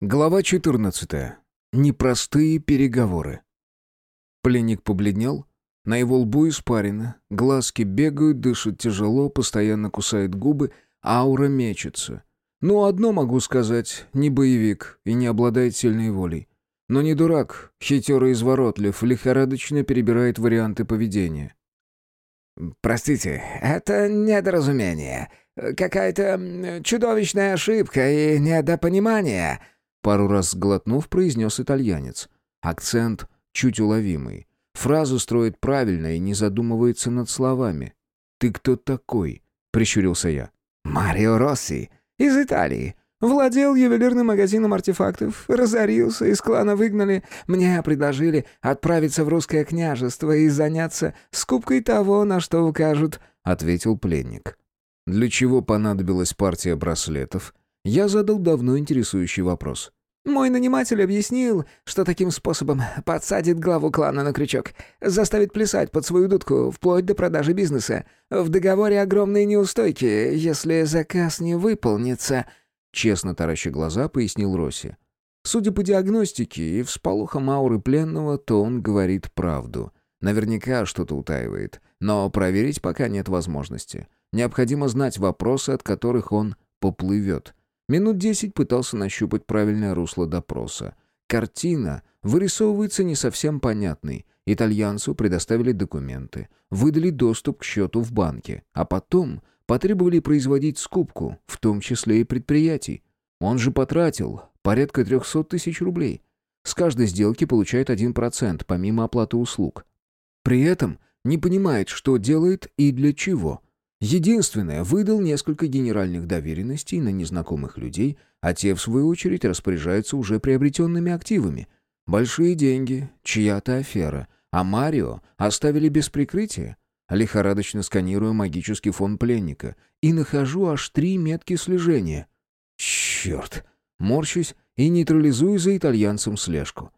Глава 14. Непростые переговоры. Пленник побледнел. На его лбу испарено. Глазки бегают, дышит тяжело, постоянно кусает губы, аура мечется. Ну, одно могу сказать, не боевик и не обладает сильной волей. Но не дурак, хитер и изворотлив, лихорадочно перебирает варианты поведения. «Простите, это недоразумение. Какая-то чудовищная ошибка и недопонимание», Пару раз сглотнув, произнес итальянец. Акцент чуть уловимый. Фразу строит правильно и не задумывается над словами. «Ты кто такой?» — прищурился я. «Марио Росси. Из Италии. Владел ювелирным магазином артефактов, разорился, из клана выгнали. Мне предложили отправиться в русское княжество и заняться скупкой того, на что укажут», — ответил пленник. «Для чего понадобилась партия браслетов?» Я задал давно интересующий вопрос. Мой наниматель объяснил, что таким способом подсадит главу клана на крючок, заставит плясать под свою дудку, вплоть до продажи бизнеса. В договоре огромные неустойки, если заказ не выполнится», — честно тараща глаза, пояснил Росси. Судя по диагностике и всполохам ауры пленного, то он говорит правду. Наверняка что-то утаивает, но проверить пока нет возможности. Необходимо знать вопросы, от которых он поплывет. Минут десять пытался нащупать правильное русло допроса. Картина вырисовывается не совсем понятной. Итальянцу предоставили документы, выдали доступ к счету в банке, а потом потребовали производить скупку, в том числе и предприятий. Он же потратил порядка 300 тысяч рублей. С каждой сделки получает 1%, помимо оплаты услуг. При этом не понимает, что делает и для чего – Единственное, выдал несколько генеральных доверенностей на незнакомых людей, а те, в свою очередь, распоряжаются уже приобретенными активами. Большие деньги, чья-то афера, а Марио оставили без прикрытия. Лихорадочно сканирую магический фон пленника и нахожу аж три метки слежения. Черт! Морщусь и нейтрализую за итальянцем слежку.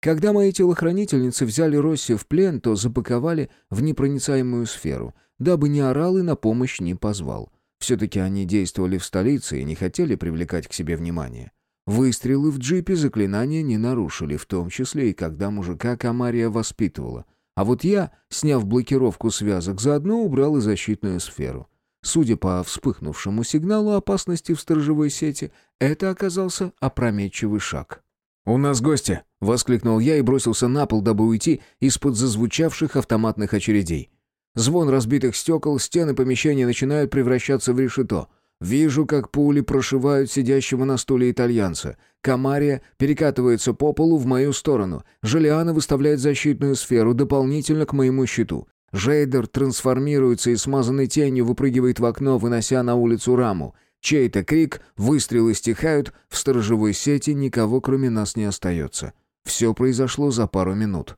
Когда мои телохранительницы взяли Росси в плен, то запаковали в непроницаемую сферу — дабы не орал и на помощь не позвал. Все-таки они действовали в столице и не хотели привлекать к себе внимание. Выстрелы в джипе заклинания не нарушили, в том числе и когда мужика Камария воспитывала. А вот я, сняв блокировку связок, заодно убрал и защитную сферу. Судя по вспыхнувшему сигналу опасности в сторожевой сети, это оказался опрометчивый шаг. «У нас гости!» — воскликнул я и бросился на пол, дабы уйти из-под зазвучавших автоматных очередей. Звон разбитых стекол, стены помещения начинают превращаться в решето. Вижу, как пули прошивают сидящего на стуле итальянца. Камария перекатывается по полу в мою сторону. Желиана выставляет защитную сферу дополнительно к моему щиту. Жейдер трансформируется и смазанной тенью выпрыгивает в окно, вынося на улицу раму. Чей-то крик, выстрелы стихают, в сторожевой сети никого кроме нас не остается. Все произошло за пару минут.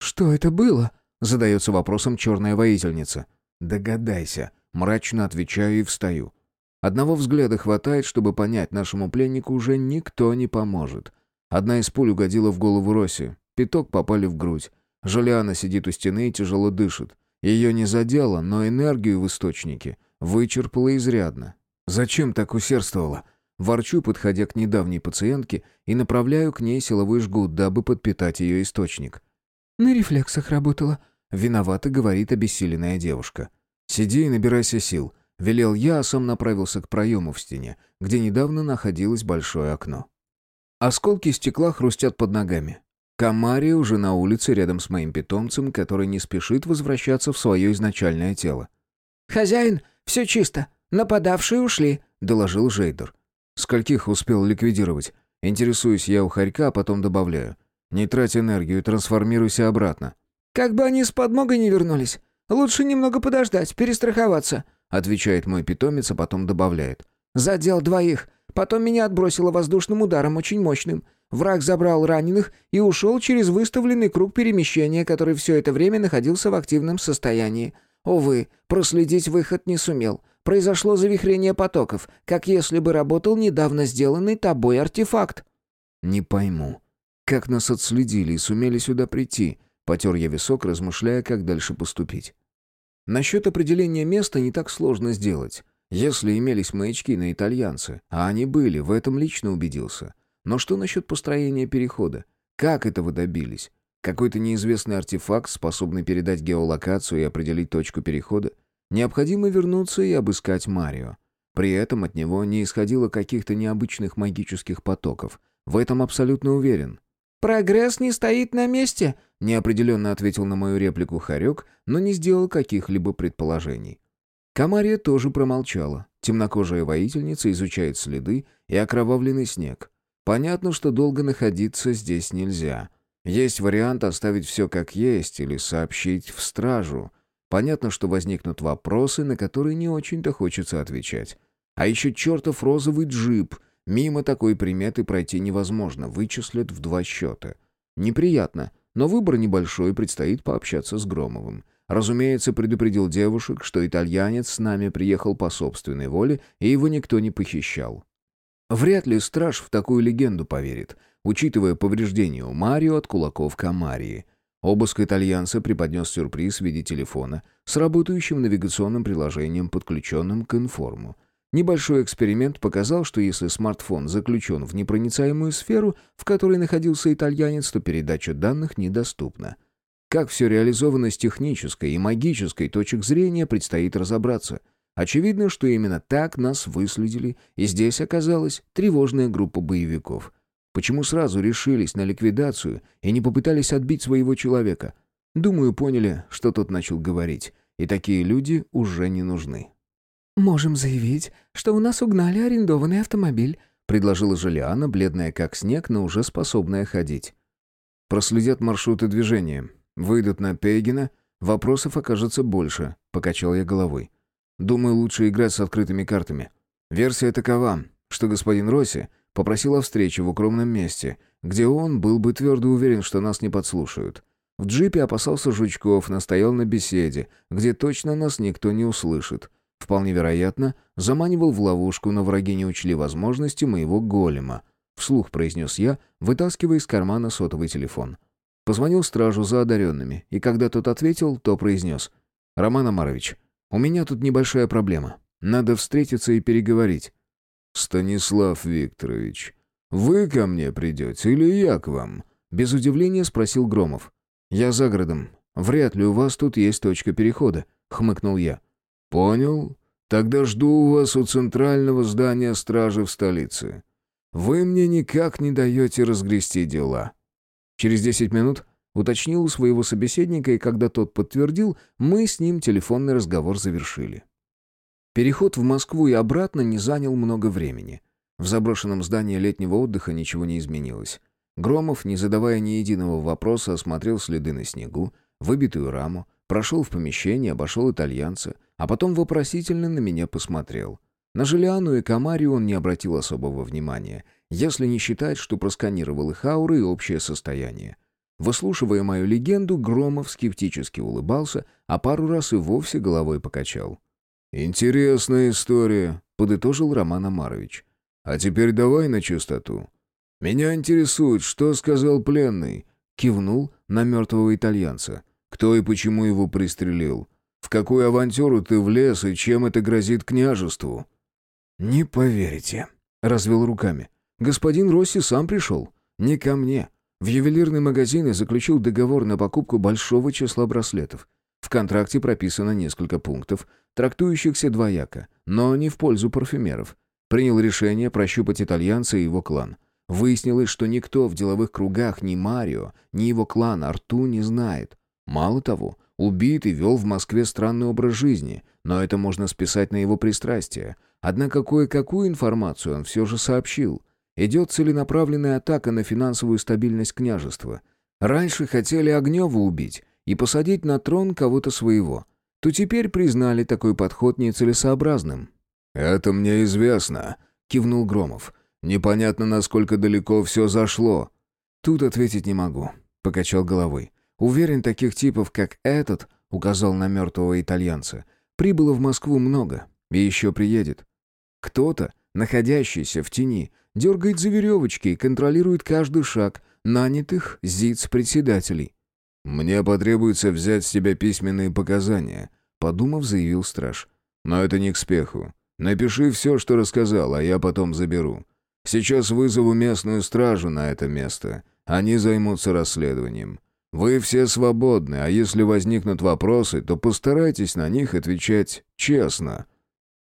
«Что это было?» Задается вопросом черная воительница. «Догадайся». Мрачно отвечаю и встаю. Одного взгляда хватает, чтобы понять, нашему пленнику уже никто не поможет. Одна из пуль угодила в голову Роси. Пяток попали в грудь. Жулиана сидит у стены и тяжело дышит. Ее не задело, но энергию в источнике вычерпала изрядно. Зачем так усердствовала? Ворчу, подходя к недавней пациентке, и направляю к ней силовой жгут, дабы подпитать ее источник. «На рефлексах работала», — виновато говорит обессиленная девушка. «Сиди и набирайся сил», — велел я, а сам направился к проему в стене, где недавно находилось большое окно. Осколки стекла хрустят под ногами. Камария уже на улице рядом с моим питомцем, который не спешит возвращаться в свое изначальное тело. «Хозяин, все чисто. Нападавшие ушли», — доложил Жейдер. «Скольких успел ликвидировать?» Интересуюсь я у Харька, а потом добавляю. Не трать энергию, трансформируйся обратно. Как бы они с подмогой не вернулись. Лучше немного подождать, перестраховаться, отвечает мой питомец, а потом добавляет. Задел двоих. Потом меня отбросило воздушным ударом, очень мощным. Враг забрал раненых и ушел через выставленный круг перемещения, который все это время находился в активном состоянии. Увы, проследить выход не сумел. Произошло завихрение потоков, как если бы работал недавно сделанный тобой артефакт. «Не пойму. Как нас отследили и сумели сюда прийти? Потер я висок, размышляя, как дальше поступить. Насчет определения места не так сложно сделать. Если имелись маячки на итальянце, а они были, в этом лично убедился. Но что насчет построения перехода? Как этого добились? Какой-то неизвестный артефакт, способный передать геолокацию и определить точку перехода? Необходимо вернуться и обыскать Марио. При этом от него не исходило каких-то необычных магических потоков. В этом абсолютно уверен. «Прогресс не стоит на месте», — неопределенно ответил на мою реплику Харек, но не сделал каких-либо предположений. Камария тоже промолчала. Темнокожая воительница изучает следы и окровавленный снег. Понятно, что долго находиться здесь нельзя. Есть вариант оставить все как есть или сообщить в стражу. Понятно, что возникнут вопросы, на которые не очень-то хочется отвечать. А еще чертов розовый джип. Мимо такой приметы пройти невозможно, вычислят в два счета. Неприятно, но выбор небольшой, предстоит пообщаться с Громовым. Разумеется, предупредил девушек, что итальянец с нами приехал по собственной воле, и его никто не похищал. Вряд ли страж в такую легенду поверит, учитывая повреждения у Марио от кулаков Камарии. Обыск итальянца преподнес сюрприз в виде телефона с работающим навигационным приложением, подключенным к информу. Небольшой эксперимент показал, что если смартфон заключен в непроницаемую сферу, в которой находился итальянец, то передача данных недоступна. Как все реализовано с технической и магической точек зрения, предстоит разобраться. Очевидно, что именно так нас выследили, и здесь оказалась тревожная группа боевиков. Почему сразу решились на ликвидацию и не попытались отбить своего человека? Думаю, поняли, что тот начал говорить, и такие люди уже не нужны. «Можем заявить, что у нас угнали арендованный автомобиль», предложила Желиана, бледная как снег, но уже способная ходить. «Проследят маршруты движения. Выйдут на Пейгина, вопросов окажется больше», — покачал я головой. «Думаю, лучше играть с открытыми картами. Версия такова, что господин Росси попросил о встрече в укромном месте, где он был бы твердо уверен, что нас не подслушают. В джипе опасался жучков, настоял на беседе, где точно нас никто не услышит». Вполне вероятно, заманивал в ловушку, но враги не учли возможности моего голема. Вслух произнес я, вытаскивая из кармана сотовый телефон. Позвонил стражу за одаренными, и когда тот ответил, то произнес. «Роман Амарович, у меня тут небольшая проблема. Надо встретиться и переговорить». «Станислав Викторович, вы ко мне придете или я к вам?» Без удивления спросил Громов. «Я за городом. Вряд ли у вас тут есть точка перехода», — хмыкнул я. «Понял. Тогда жду вас у центрального здания стражи в столице. Вы мне никак не даете разгрести дела». Через десять минут уточнил у своего собеседника, и когда тот подтвердил, мы с ним телефонный разговор завершили. Переход в Москву и обратно не занял много времени. В заброшенном здании летнего отдыха ничего не изменилось. Громов, не задавая ни единого вопроса, осмотрел следы на снегу, выбитую раму, прошел в помещение, обошел итальянца — а потом вопросительно на меня посмотрел. На Желиану и Камарию он не обратил особого внимания, если не считать, что просканировал их ауры и общее состояние. Выслушивая мою легенду, Громов скептически улыбался, а пару раз и вовсе головой покачал. «Интересная история», — подытожил Роман Амарович. «А теперь давай на чистоту. Меня интересует, что сказал пленный», — кивнул на мертвого итальянца. «Кто и почему его пристрелил? В какую авантюру ты влез и чем это грозит княжеству?» «Не поверите», — развел руками. «Господин Росси сам пришел. Не ко мне. В ювелирный магазин и заключил договор на покупку большого числа браслетов. В контракте прописано несколько пунктов, трактующихся двояко, но не в пользу парфюмеров. Принял решение прощупать итальянца и его клан. Выяснилось, что никто в деловых кругах ни Марио, ни его клан Арту не знает. Мало того, Убитый вел в Москве странный образ жизни, но это можно списать на его пристрастие. Однако кое-какую информацию он все же сообщил. Идет целенаправленная атака на финансовую стабильность княжества. Раньше хотели Огнева убить и посадить на трон кого-то своего. То теперь признали такой подход нецелесообразным. «Это мне известно», — кивнул Громов. «Непонятно, насколько далеко все зашло». «Тут ответить не могу», — покачал головой. Уверен, таких типов, как этот, указал на мертвого итальянца, прибыло в Москву много и еще приедет. Кто-то, находящийся в тени, дергает за веревочки и контролирует каждый шаг нанятых ЗИЦ-председателей. «Мне потребуется взять с тебя письменные показания», — подумав, заявил страж. «Но это не к спеху. Напиши все, что рассказал, а я потом заберу. Сейчас вызову местную стражу на это место. Они займутся расследованием. Вы все свободны, а если возникнут вопросы, то постарайтесь на них отвечать честно».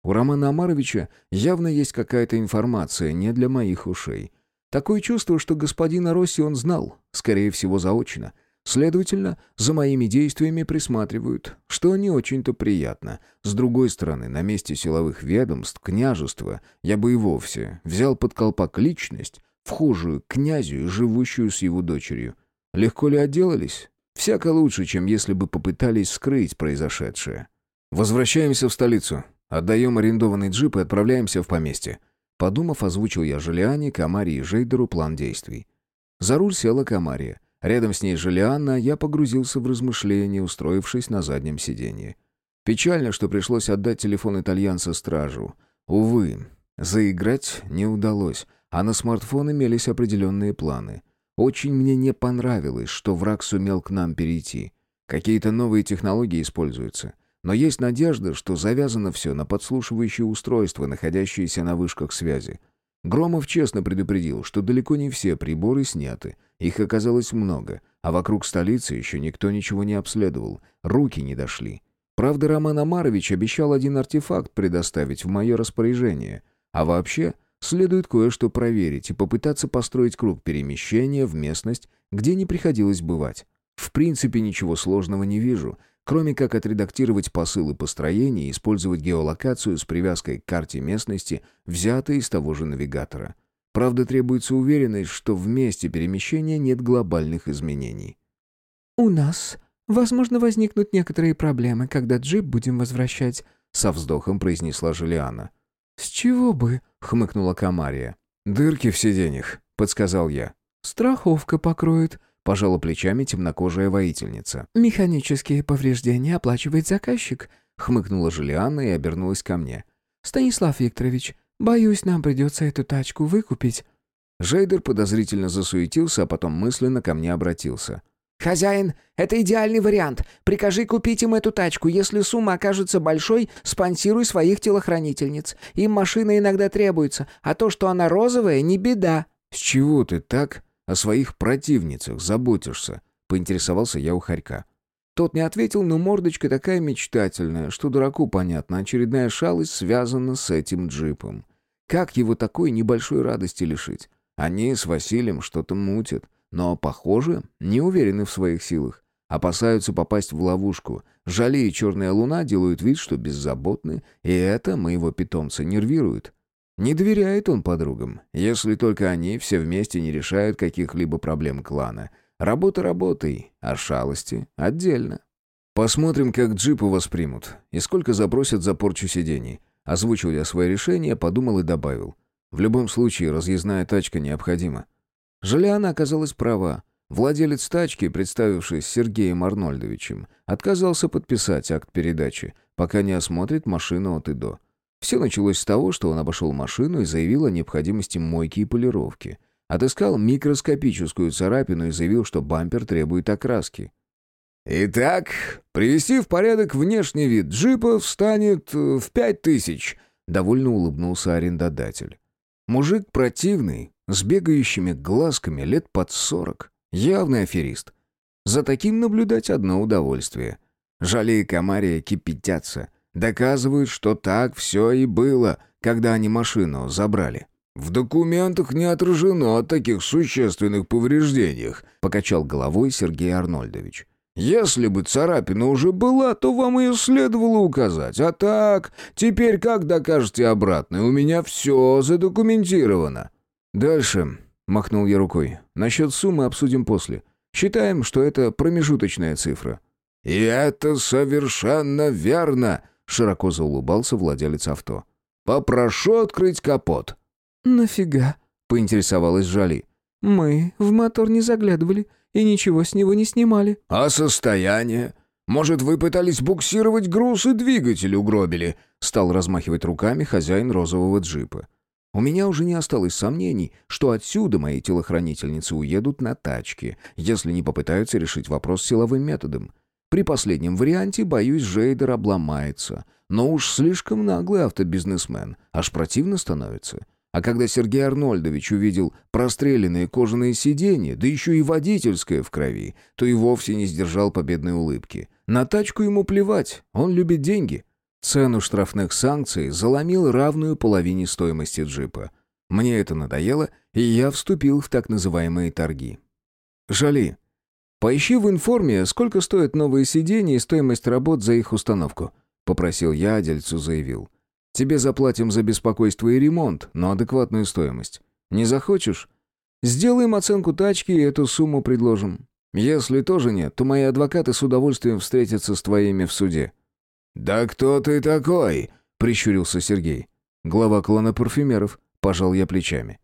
У Романа Амаровича явно есть какая-то информация, не для моих ушей. Такое чувство, что господина Росси он знал, скорее всего, заочно. Следовательно, за моими действиями присматривают, что не очень-то приятно. С другой стороны, на месте силовых ведомств, княжества, я бы и вовсе взял под колпак личность, вхожую к князю живущую с его дочерью. Легко ли отделались? Всяко лучше, чем если бы попытались скрыть произошедшее. Возвращаемся в столицу. Отдаем арендованный джип и отправляемся в поместье. Подумав, озвучил я Желиане, Камаре и Жейдеру план действий. За руль села Камария. Рядом с ней Желианна, я погрузился в размышления, устроившись на заднем сиденье. Печально, что пришлось отдать телефон итальянца стражу. Увы, заиграть не удалось, а на смартфон имелись определенные планы. Очень мне не понравилось, что враг сумел к нам перейти. Какие-то новые технологии используются. Но есть надежда, что завязано все на подслушивающие устройства, находящиеся на вышках связи. Громов честно предупредил, что далеко не все приборы сняты. Их оказалось много, а вокруг столицы еще никто ничего не обследовал. Руки не дошли. Правда, Роман Амарович обещал один артефакт предоставить в мое распоряжение. А вообще, следует кое-что проверить и попытаться построить круг перемещения в местность, где не приходилось бывать. В принципе, ничего сложного не вижу, кроме как отредактировать посылы построения и использовать геолокацию с привязкой к карте местности, взятой из того же навигатора. Правда, требуется уверенность, что в месте перемещения нет глобальных изменений. «У нас, возможно, возникнут некоторые проблемы, когда джип будем возвращать», — со вздохом произнесла Жулиана. «С чего бы?» — хмыкнула Камария. «Дырки в сиденьях», — подсказал я. «Страховка покроет», пожала плечами темнокожая воительница. «Механические повреждения оплачивает заказчик», — хмыкнула Жулианна и обернулась ко мне. «Станислав Викторович, боюсь, нам придется эту тачку выкупить». Жейдер подозрительно засуетился, а потом мысленно ко мне обратился. «Хозяин, это идеальный вариант. Прикажи купить им эту тачку. Если сумма окажется большой, спонсируй своих телохранительниц. Им машина иногда требуется, а то, что она розовая, не беда». «С чего ты так о своих противницах заботишься?» — поинтересовался я у Харька. Тот не ответил, но мордочка такая мечтательная, что дураку понятно, очередная шалость связана с этим джипом. Как его такой небольшой радости лишить? Они с Василием что-то мутят, но, похоже, не уверены в своих силах. Опасаются попасть в ловушку. Жали и черная луна делают вид, что беззаботны, и это моего питомца нервирует. Не доверяет он подругам, если только они все вместе не решают каких-либо проблем клана. Работа работой, а шалости отдельно. Посмотрим, как джипы воспримут и сколько запросят за порчу сидений. Озвучил я свое решение, подумал и добавил. В любом случае, разъездная тачка необходима. Желиана оказалась права. Владелец тачки, представившись Сергеем Арнольдовичем, отказался подписать акт передачи, пока не осмотрит машину от и до. Все началось с того, что он обошел машину и заявил о необходимости мойки и полировки. Отыскал микроскопическую царапину и заявил, что бампер требует окраски. «Итак, привести в порядок внешний вид джипа встанет э, в пять тысяч», — довольно улыбнулся арендодатель. Мужик противный, с бегающими глазками лет под сорок, явный аферист. За таким наблюдать одно удовольствие. Жалея комария кипятятся — Доказывают, что так все и было, когда они машину забрали. «В документах не отражено о таких существенных повреждениях», покачал головой Сергей Арнольдович. «Если бы царапина уже была, то вам ее следовало указать. А так, теперь как докажете обратно? У меня все задокументировано». «Дальше», — махнул я рукой. «Насчет суммы обсудим после. Считаем, что это промежуточная цифра». «И это совершенно верно», Широко заулыбался владелец авто. «Попрошу открыть капот». «Нафига?» — поинтересовалась Жали. «Мы в мотор не заглядывали и ничего с него не снимали». «А состояние? Может, вы пытались буксировать груз и двигатель угробили?» Стал размахивать руками хозяин розового джипа. У меня уже не осталось сомнений, что отсюда мои телохранительницы уедут на тачке, если не попытаются решить вопрос силовым методом. При последнем варианте, боюсь, Жейдер обломается. Но уж слишком наглый автобизнесмен. Аж противно становится. А когда Сергей Арнольдович увидел простреленные кожаные сиденья, да еще и водительское в крови, то и вовсе не сдержал победной улыбки. На тачку ему плевать, он любит деньги. Цену штрафных санкций заломил равную половине стоимости джипа. Мне это надоело, и я вступил в так называемые торги. «Жали, поищи в информе, сколько стоят новые сиденья и стоимость работ за их установку», — попросил я, а дельцу заявил. «Тебе заплатим за беспокойство и ремонт, но адекватную стоимость. Не захочешь? Сделаем оценку тачки и эту сумму предложим. Если тоже нет, то мои адвокаты с удовольствием встретятся с твоими в суде». «Да кто ты такой?» — прищурился Сергей. «Глава клана парфюмеров», — пожал я плечами.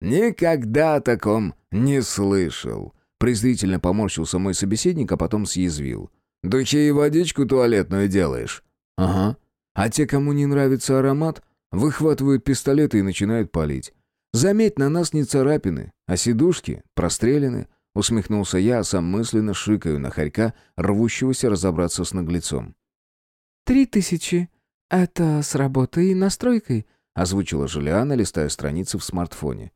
«Никогда о таком не слышал», — презрительно поморщился мой собеседник, а потом съязвил. «Духи и водичку туалетную делаешь?» «Ага. А те, кому не нравится аромат, выхватывают пистолеты и начинают палить. Заметь, на нас не царапины, а сидушки прострелены», — усмехнулся я, а сам мысленно шикаю на хорька, рвущегося разобраться с наглецом. «Три тысячи. Это с работой и настройкой», — озвучила Жулиана, листая страницы в смартфоне.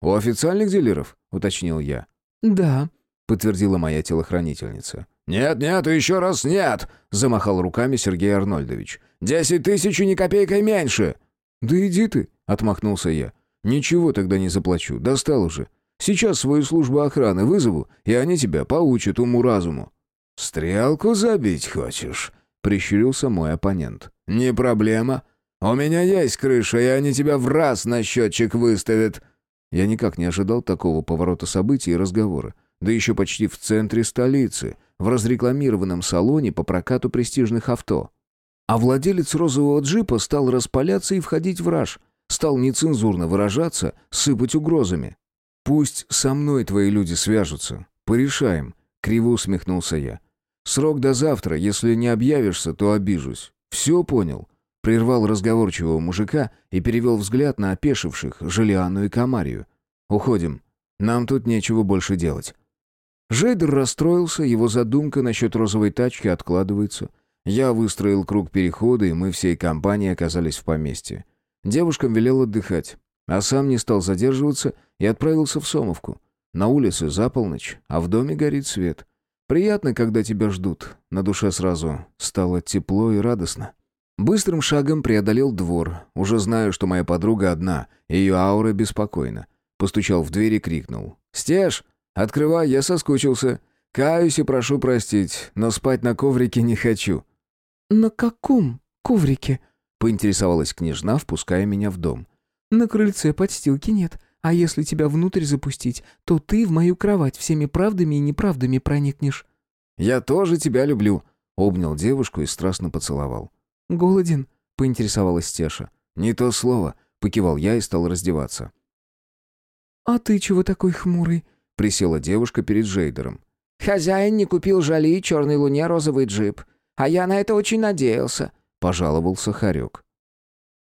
«У официальных дилеров?» — уточнил я. «Да», — подтвердила моя телохранительница. «Нет, нет и еще раз нет!» — замахал руками Сергей Арнольдович. «Десять тысяч и ни копейкой меньше!» «Да иди ты!» — отмахнулся я. «Ничего тогда не заплачу, достал уже. Сейчас свою службу охраны вызову, и они тебя поучат уму-разуму». «Стрелку забить хочешь?» — прищурился мой оппонент. «Не проблема. У меня есть крыша, и они тебя в раз на счетчик выставят». Я никак не ожидал такого поворота событий и разговора. Да еще почти в центре столицы, в разрекламированном салоне по прокату престижных авто. А владелец розового джипа стал распаляться и входить в раж. Стал нецензурно выражаться, сыпать угрозами. «Пусть со мной твои люди свяжутся. Порешаем», — криво усмехнулся я. «Срок до завтра. Если не объявишься, то обижусь. Все понял?» Прервал разговорчивого мужика и перевел взгляд на опешивших Желиану и Камарию. «Уходим. Нам тут нечего больше делать». Жейдер расстроился, его задумка насчет розовой тачки откладывается. Я выстроил круг перехода, и мы всей компанией оказались в поместье. Девушкам велел отдыхать, а сам не стал задерживаться и отправился в Сомовку. На улице за полночь, а в доме горит свет. Приятно, когда тебя ждут. На душе сразу стало тепло и радостно. Быстрым шагом преодолел двор. Уже знаю, что моя подруга одна, ее аура беспокойна. Постучал в дверь и крикнул. «Стеж, открывай, я соскучился. Каюсь и прошу простить, но спать на коврике не хочу». «На каком коврике?» — поинтересовалась княжна, впуская меня в дом. «На крыльце подстилки нет, а если тебя внутрь запустить, то ты в мою кровать всеми правдами и неправдами проникнешь». «Я тоже тебя люблю», — обнял девушку и страстно поцеловал. «Голоден?» — поинтересовалась Стеша. «Не то слово», — покивал я и стал раздеваться. «А ты чего такой хмурый?» — присела девушка перед Джейдером. «Хозяин не купил Жали черной луне розовый джип, а я на это очень надеялся», — пожаловался Харек.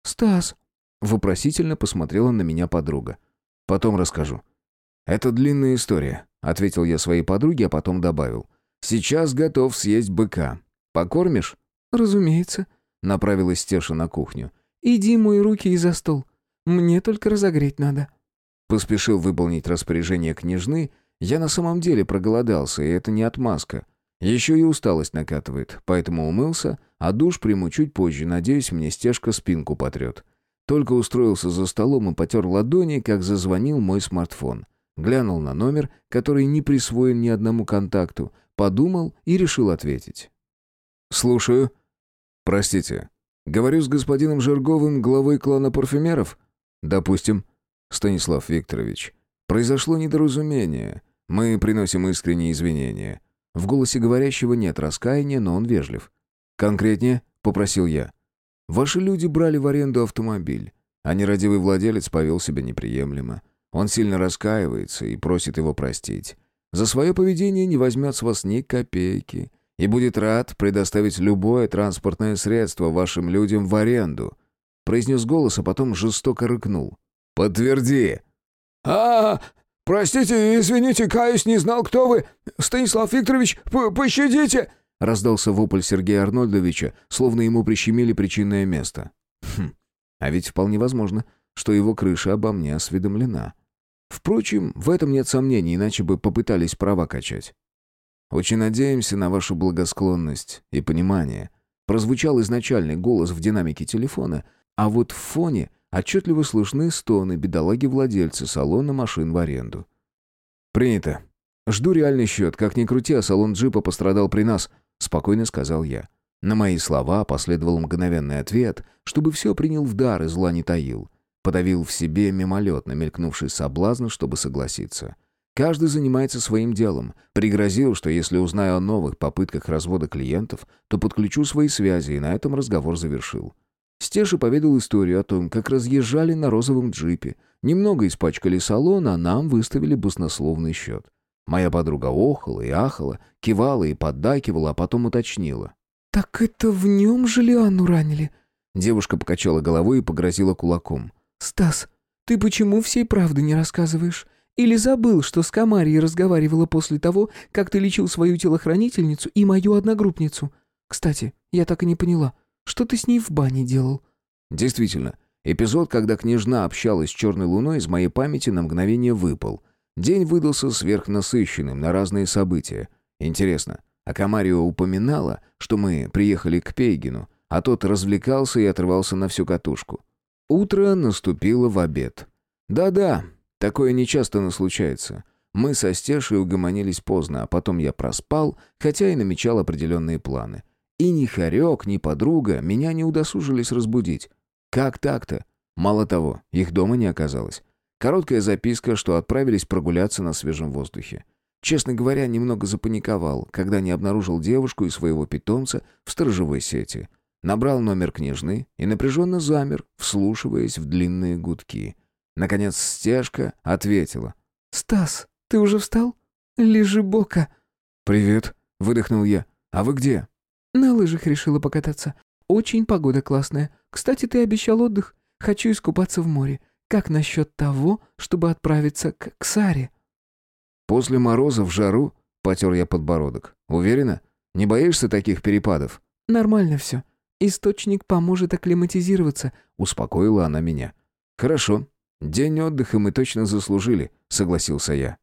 «Стас», — вопросительно посмотрела на меня подруга. «Потом расскажу». «Это длинная история», — ответил я своей подруге, а потом добавил. «Сейчас готов съесть быка. Покормишь?» «Разумеется», Направилась Стеша на кухню. «Иди мой руки и за стол. Мне только разогреть надо». Поспешил выполнить распоряжение княжны. Я на самом деле проголодался, и это не отмазка. Еще и усталость накатывает, поэтому умылся, а душ приму чуть позже, надеюсь, мне стежка спинку потрет. Только устроился за столом и потер ладони, как зазвонил мой смартфон. Глянул на номер, который не присвоен ни одному контакту, подумал и решил ответить. «Слушаю», «Простите, говорю с господином Жирговым, главой клана парфюмеров?» «Допустим». «Станислав Викторович, произошло недоразумение. Мы приносим искренние извинения». В голосе говорящего нет раскаяния, но он вежлив. «Конкретнее?» — попросил я. «Ваши люди брали в аренду автомобиль, а нерадивый владелец повел себя неприемлемо. Он сильно раскаивается и просит его простить. За свое поведение не возьмет с вас ни копейки и будет рад предоставить любое транспортное средство вашим людям в аренду», произнес голос, а потом жестоко рыкнул. «Подтверди!» «А, простите, извините, каюсь, не знал, кто вы. Станислав Викторович, пощадите!» Раздался вопль Сергея Арнольдовича, словно ему прищемили причинное место. Хм, а ведь вполне возможно, что его крыша обо мне осведомлена. Впрочем, в этом нет сомнений, иначе бы попытались права качать. «Очень надеемся на вашу благосклонность и понимание», прозвучал изначальный голос в динамике телефона, а вот в фоне отчетливо слышны стоны бедолаги-владельца салона машин в аренду. «Принято. Жду реальный счет. Как ни крути, а салон джипа пострадал при нас», — спокойно сказал я. На мои слова последовал мгновенный ответ, чтобы все принял в дар и зла не таил. Подавил в себе мимолетно мелькнувший соблазн, чтобы согласиться. Каждый занимается своим делом. Пригрозил, что если узнаю о новых попытках развода клиентов, то подключу свои связи, и на этом разговор завершил. Стеша поведал историю о том, как разъезжали на розовом джипе, немного испачкали салон, а нам выставили баснословный счет. Моя подруга охала и ахала, кивала и поддакивала, а потом уточнила. «Так это в нем же Лианну ранили?» Девушка покачала головой и погрозила кулаком. «Стас, ты почему всей правды не рассказываешь? Или забыл, что с Камарией разговаривала после того, как ты лечил свою телохранительницу и мою одногруппницу? Кстати, я так и не поняла, что ты с ней в бане делал?» Действительно, эпизод, когда княжна общалась с Черной Луной, из моей памяти на мгновение выпал. День выдался сверхнасыщенным на разные события. Интересно, а Камарио упоминала, что мы приехали к Пейгину, а тот развлекался и отрывался на всю катушку. Утро наступило в обед. Да-да, такое нечасто случается. Мы со Стешей угомонились поздно, а потом я проспал, хотя и намечал определенные планы. И ни Харек, ни подруга меня не удосужились разбудить. Как так-то? Мало того, их дома не оказалось. Короткая записка, что отправились прогуляться на свежем воздухе. Честно говоря, немного запаниковал, когда не обнаружил девушку и своего питомца в сторожевой сети. Набрал номер княжны и напряженно замер, вслушиваясь в длинные гудки. Наконец стежка ответила. «Стас, ты уже встал? Лежи бока». «Привет», — выдохнул я. «А вы где?» «На лыжах решила покататься. Очень погода классная. Кстати, ты обещал отдых. Хочу искупаться в море. Как насчет того, чтобы отправиться к Ксаре?» «После мороза в жару?» — потер я подбородок. «Уверена? Не боишься таких перепадов?» «Нормально все. Источник поможет акклиматизироваться», — успокоила она меня. «Хорошо. День отдыха мы точно заслужили», — согласился я.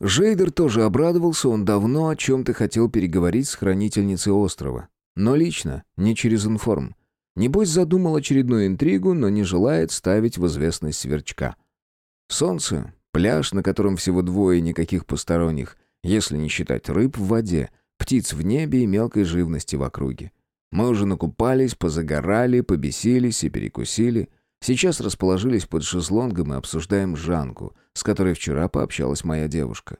Жейдер тоже обрадовался, он давно о чем-то хотел переговорить с хранительницей острова. Но лично, не через информ. Небось задумал очередную интригу, но не желает ставить в известность сверчка. Солнце, пляж, на котором всего двое никаких посторонних, если не считать рыб в воде, птиц в небе и мелкой живности в округе. Мы уже накупались, позагорали, побесились и перекусили. Сейчас расположились под шезлонгом и обсуждаем Жанку, с которой вчера пообщалась моя девушка.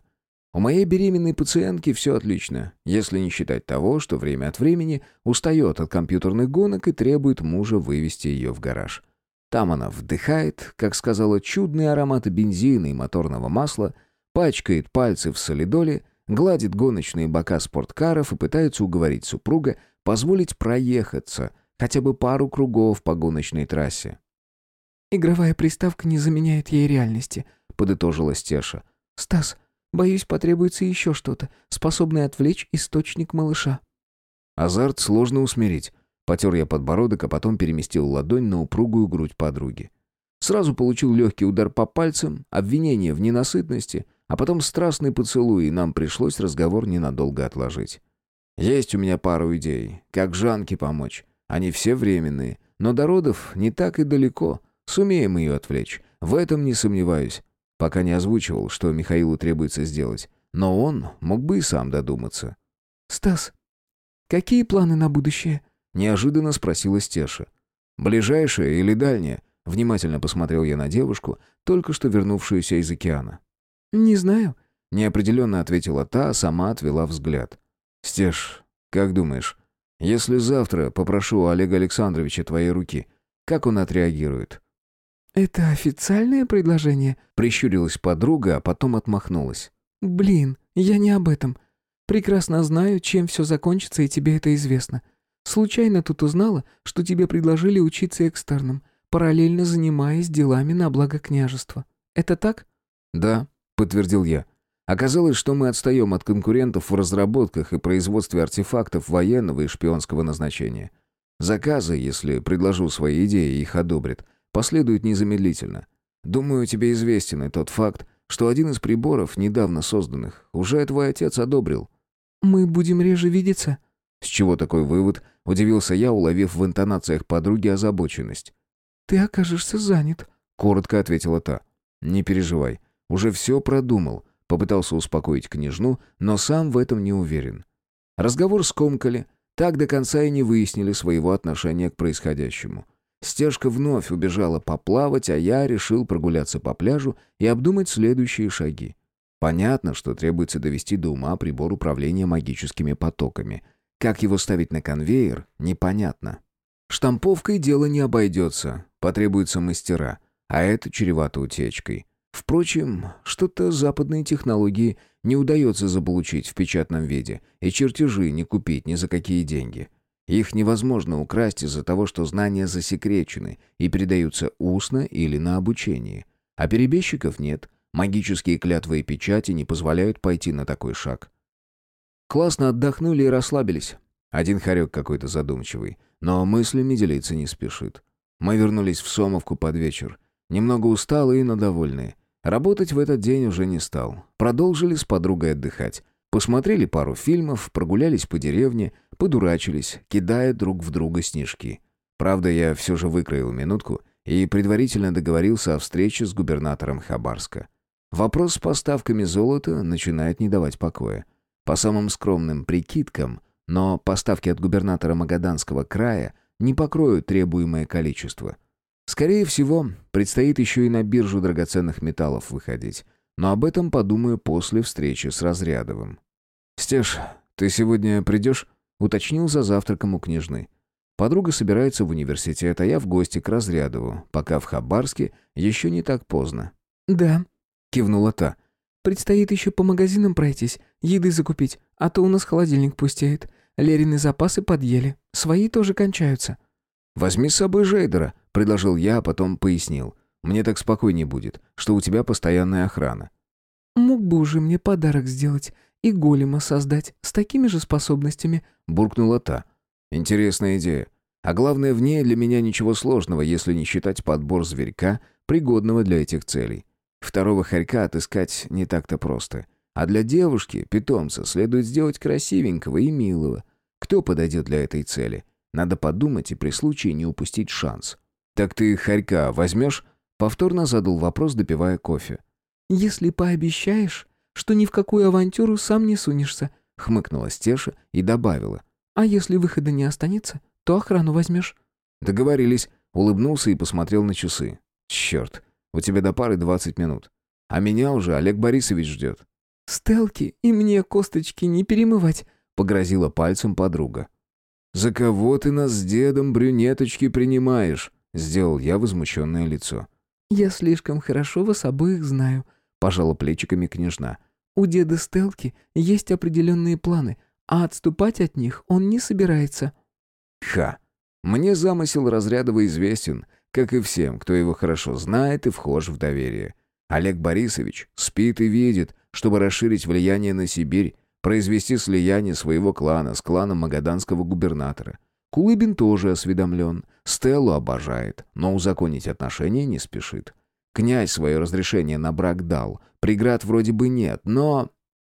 У моей беременной пациентки все отлично, если не считать того, что время от времени устает от компьютерных гонок и требует мужа вывести ее в гараж. Там она вдыхает, как сказала, чудные ароматы бензина и моторного масла, пачкает пальцы в солидоле, гладит гоночные бока спорткаров и пытается уговорить супруга позволить проехаться хотя бы пару кругов по гоночной трассе. «Игровая приставка не заменяет ей реальности», — подытожила Стеша. «Стас, боюсь, потребуется еще что-то, способное отвлечь источник малыша». Азарт сложно усмирить. Потер я подбородок, а потом переместил ладонь на упругую грудь подруги. Сразу получил легкий удар по пальцам, обвинение в ненасытности, а потом страстный поцелуй, и нам пришлось разговор ненадолго отложить. Есть у меня пару идей, как Жанке помочь. Они все временные, но до родов не так и далеко. Сумеем ее отвлечь. В этом не сомневаюсь. Пока не озвучивал, что Михаилу требуется сделать. Но он мог бы и сам додуматься. «Стас, какие планы на будущее?» Неожиданно спросила Стеша. «Ближайшее или дальнее?» Внимательно посмотрел я на девушку, только что вернувшуюся из океана. «Не знаю», — неопределенно ответила та, а сама отвела взгляд. «Стеж, как думаешь, если завтра попрошу Олега Александровича твоей руки, как он отреагирует?» «Это официальное предложение?» — прищурилась подруга, а потом отмахнулась. «Блин, я не об этом. Прекрасно знаю, чем все закончится, и тебе это известно. Случайно тут узнала, что тебе предложили учиться экстерном, параллельно занимаясь делами на благо княжества. Это так?» «Да», — подтвердил я. Оказалось, что мы отстаем от конкурентов в разработках и производстве артефактов военного и шпионского назначения. Заказы, если предложу свои идеи, их одобрят. Последует незамедлительно. Думаю, тебе известен и тот факт, что один из приборов, недавно созданных, уже твой отец одобрил». «Мы будем реже видеться?» С чего такой вывод? Удивился я, уловив в интонациях подруги озабоченность. «Ты окажешься занят», — коротко ответила та. «Не переживай, уже все продумал», — попытался успокоить княжну, но сам в этом не уверен. Разговор скомкали, так до конца и не выяснили своего отношения к происходящему. Стежка вновь убежала поплавать, а я решил прогуляться по пляжу и обдумать следующие шаги. Понятно, что требуется довести до ума прибор управления магическими потоками. Как его ставить на конвейер, непонятно. Штамповкой дело не обойдется, потребуются мастера, а это чревато утечкой. Впрочем, что-то западные технологии не удается заполучить в печатном виде, и чертежи не купить ни за какие деньги. Их невозможно украсть из-за того, что знания засекречены и передаются устно или на обучение. А перебежчиков нет, магические клятвы и печати не позволяют пойти на такой шаг. Классно отдохнули и расслабились. Один хорек какой-то задумчивый, но мыслями делиться не спешит. Мы вернулись в Сомовку под вечер. Немного усталые, но довольные. Работать в этот день уже не стал. Продолжили с подругой отдыхать. Посмотрели пару фильмов, прогулялись по деревне, подурачились, кидая друг в друга снежки. Правда, я все же выкроил минутку и предварительно договорился о встрече с губернатором Хабарска. Вопрос с поставками золота начинает не давать покоя. По самым скромным прикидкам, но поставки от губернатора Магаданского края не покроют требуемое количество. Скорее всего, предстоит еще и на биржу драгоценных металлов выходить. Но об этом подумаю после встречи с Разрядовым. «Стеж, ты сегодня придешь?» — уточнил за завтраком у княжны. Подруга собирается в университет, а я в гости к Разрядову, пока в Хабарске еще не так поздно. «Да», — кивнула та. «Предстоит еще по магазинам пройтись, еды закупить, а то у нас холодильник пустеет. Лерины запасы подъели, свои тоже кончаются». «Возьми с собой Жейдера», — предложил я, а потом пояснил. «Мне так спокойнее будет, что у тебя постоянная охрана». «Мог бы уже мне подарок сделать и голема создать с такими же способностями», — буркнула та. «Интересная идея. А главное, в ней для меня ничего сложного, если не считать подбор зверька, пригодного для этих целей. Второго хорька отыскать не так-то просто. А для девушки, питомца, следует сделать красивенького и милого. Кто подойдет для этой цели? Надо подумать и при случае не упустить шанс. «Так ты хорька возьмешь?» Повторно задал вопрос, допивая кофе. «Если пообещаешь...» что ни в какую авантюру сам не сунешься», — хмыкнула Стеша и добавила. «А если выхода не останется, то охрану возьмешь». Договорились, улыбнулся и посмотрел на часы. «Черт, у тебя до пары двадцать минут. А меня уже Олег Борисович ждет». «Стелки и мне косточки не перемывать», — погрозила пальцем подруга. «За кого ты нас с дедом брюнеточки принимаешь?» — сделал я возмущенное лицо. «Я слишком хорошо вас обоих знаю», — пожала плечиками княжна. У деда Стелки есть определенные планы, а отступать от них он не собирается». «Ха! Мне замысел Разрядова известен, как и всем, кто его хорошо знает и вхож в доверие. Олег Борисович спит и видит, чтобы расширить влияние на Сибирь, произвести слияние своего клана с кланом магаданского губернатора. Кулыбин тоже осведомлен, Стеллу обожает, но узаконить отношения не спешит. Князь свое разрешение на брак дал, преград вроде бы нет, но...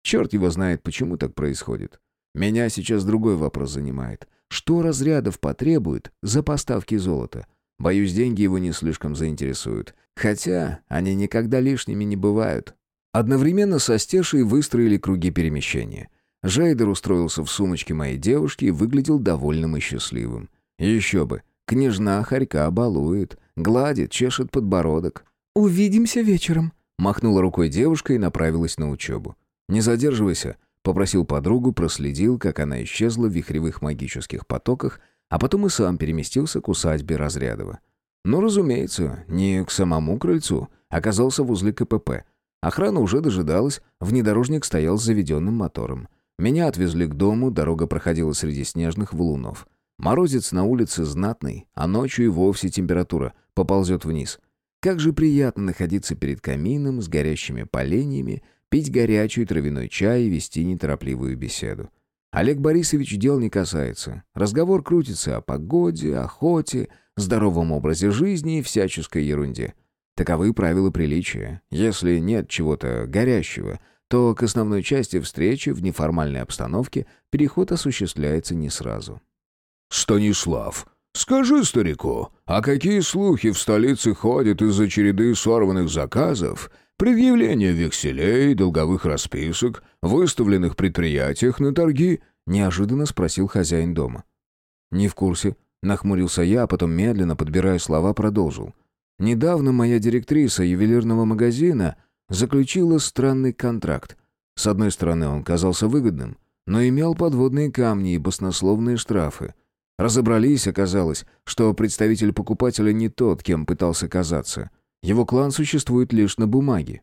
Черт его знает, почему так происходит. Меня сейчас другой вопрос занимает. Что разрядов потребует за поставки золота? Боюсь, деньги его не слишком заинтересуют. Хотя они никогда лишними не бывают. Одновременно со Стешей выстроили круги перемещения. Жайдер устроился в сумочке моей девушки и выглядел довольным и счастливым. Еще бы, княжна хорька балует, гладит, чешет подбородок. «Увидимся вечером», — махнула рукой девушка и направилась на учебу. «Не задерживайся», — попросил подругу, проследил, как она исчезла в вихревых магических потоках, а потом и сам переместился к усадьбе Разрядова. Ну, разумеется, не к самому крыльцу, оказался возле КПП. Охрана уже дожидалась, внедорожник стоял с заведенным мотором. Меня отвезли к дому, дорога проходила среди снежных валунов. Морозец на улице знатный, а ночью и вовсе температура поползет вниз. Как же приятно находиться перед камином с горящими поленьями, пить горячий травяной чай и вести неторопливую беседу. Олег Борисович дел не касается. Разговор крутится о погоде, охоте, здоровом образе жизни и всяческой ерунде. Таковы правила приличия. Если нет чего-то горящего, то к основной части встречи в неформальной обстановке переход осуществляется не сразу. «Станислав, скажи старику, а какие слухи в столице ходят из-за череды сорванных заказов, предъявления векселей, долговых расписок, выставленных предприятиях на торги?» — неожиданно спросил хозяин дома. «Не в курсе», — нахмурился я, а потом медленно, подбирая слова, продолжил. «Недавно моя директриса ювелирного магазина заключила странный контракт. С одной стороны, он казался выгодным, но имел подводные камни и баснословные штрафы. Разобрались, оказалось, что представитель покупателя не тот, кем пытался казаться. Его клан существует лишь на бумаге.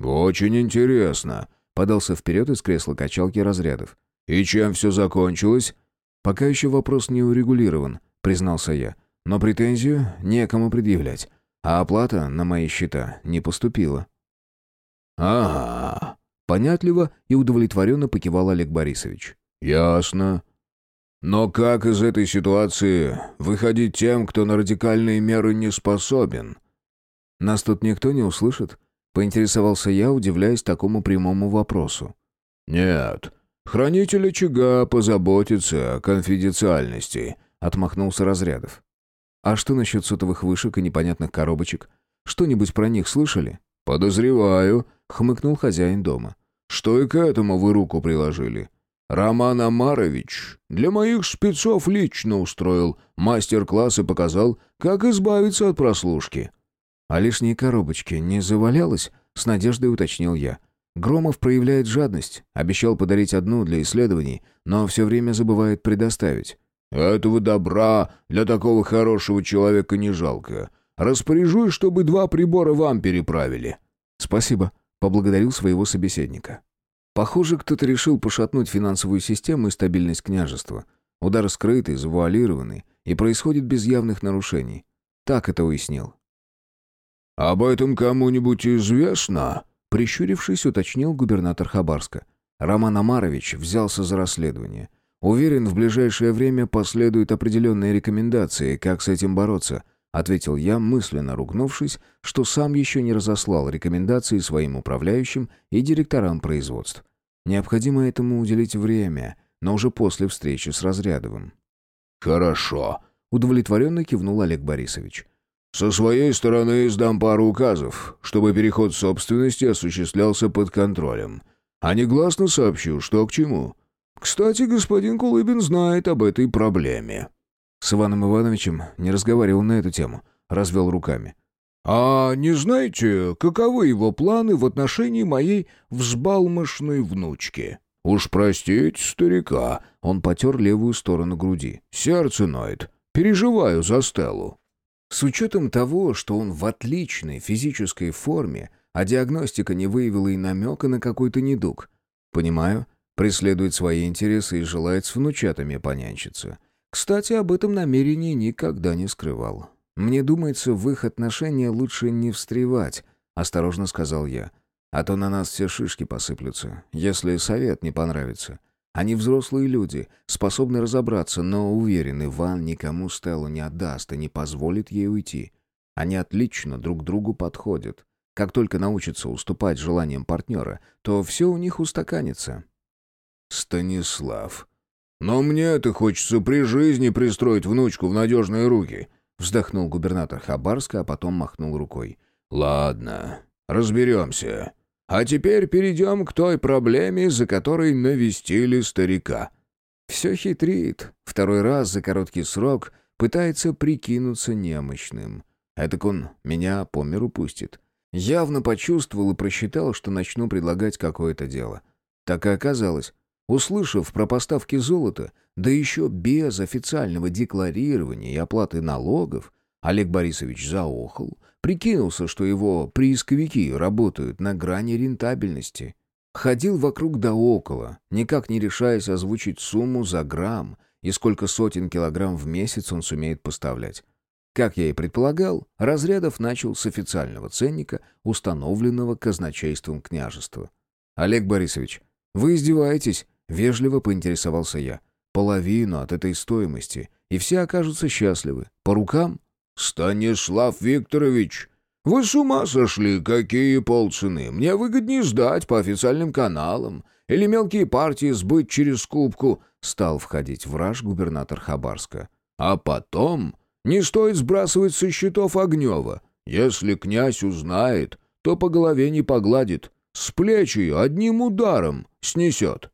«Очень интересно», — подался вперед из кресла качалки разрядов. «И чем все закончилось?» «Пока еще вопрос не урегулирован», — признался я. «Но претензию некому предъявлять, а оплата на мои счета не поступила». «Ага», — понятливо и удовлетворенно покивал Олег Борисович. «Ясно. Но как из этой ситуации выходить тем, кто на радикальные меры не способен? Нас тут никто не услышит? Поинтересовался я, удивляясь такому прямому вопросу. Нет. Хранитель очага позаботится о конфиденциальности, отмахнулся Разрядов. А что насчет сотовых вышек и непонятных коробочек? Что-нибудь про них слышали? Подозреваю, хмыкнул хозяин дома. Что и к этому вы руку приложили? Роман Амарович для моих спецов лично устроил мастер-класс и показал, как избавиться от прослушки». «А лишние коробочки не завалялось?» — с надеждой уточнил я. Громов проявляет жадность, обещал подарить одну для исследований, но все время забывает предоставить. «Этого добра для такого хорошего человека не жалко. Распоряжусь, чтобы два прибора вам переправили». «Спасибо», — поблагодарил своего собеседника. Похоже, кто-то решил пошатнуть финансовую систему и стабильность княжества. Удар скрытый, завуалированный и происходит без явных нарушений. Так это уяснил. «Об этом кому-нибудь известно?» Прищурившись, уточнил губернатор Хабарска. Роман Амарович взялся за расследование. Уверен, в ближайшее время последуют определенные рекомендации, как с этим бороться, ответил я, мысленно ругнувшись, что сам еще не разослал рекомендации своим управляющим и директорам производств. Необходимо этому уделить время, но уже после встречи с Разрядовым. «Хорошо», — удовлетворенно кивнул Олег Борисович. «Со своей стороны издам пару указов, чтобы переход собственности осуществлялся под контролем. А негласно сообщу, что к чему. Кстати, господин Кулыбин знает об этой проблеме». С Иваном Ивановичем не разговаривал на эту тему, развел руками. «А не знаете, каковы его планы в отношении моей взбалмошной внучки?» «Уж простите, старика», — он потер левую сторону груди. «Сердце ноет. Переживаю за Стеллу». С учетом того, что он в отличной физической форме, а диагностика не выявила и намека на какой-то недуг. Понимаю, преследует свои интересы и желает с внучатами понянчиться. Кстати, об этом намерении никогда не скрывал. «Мне думается, в их отношения лучше не встревать», — осторожно сказал я. «А то на нас все шишки посыплются, если совет не понравится. Они взрослые люди, способны разобраться, но уверен, Иван никому Стеллу не отдаст и не позволит ей уйти. Они отлично друг другу подходят. Как только научатся уступать желаниям партнера, то все у них устаканится». «Станислав», «Но мне это хочется при жизни пристроить внучку в надежные руки», вздохнул губернатор Хабарска, а потом махнул рукой. «Ладно, разберемся. А теперь перейдем к той проблеме, за которой навестили старика». Все хитрит. Второй раз за короткий срок пытается прикинуться немощным. Этак он меня по миру пустит. Явно почувствовал и просчитал, что начну предлагать какое-то дело. Так и оказалось. Услышав про поставки золота, да еще без официального декларирования и оплаты налогов, Олег Борисович заохал, прикинулся, что его приисковики работают на грани рентабельности. Ходил вокруг да около, никак не решаясь озвучить сумму за грамм и сколько сотен килограмм в месяц он сумеет поставлять. Как я и предполагал, Разрядов начал с официального ценника, установленного казначейством княжества. «Олег Борисович, вы издеваетесь?» Вежливо поинтересовался я. Половину от этой стоимости, и все окажутся счастливы. По рукам? «Станислав Викторович, вы с ума сошли? Какие полцены? Мне выгоднее сдать по официальным каналам или мелкие партии сбыть через скупку», стал входить в раж губернатор Хабарска. «А потом не стоит сбрасывать со счетов Огнева. Если князь узнает, то по голове не погладит, с плеч ее одним ударом снесет».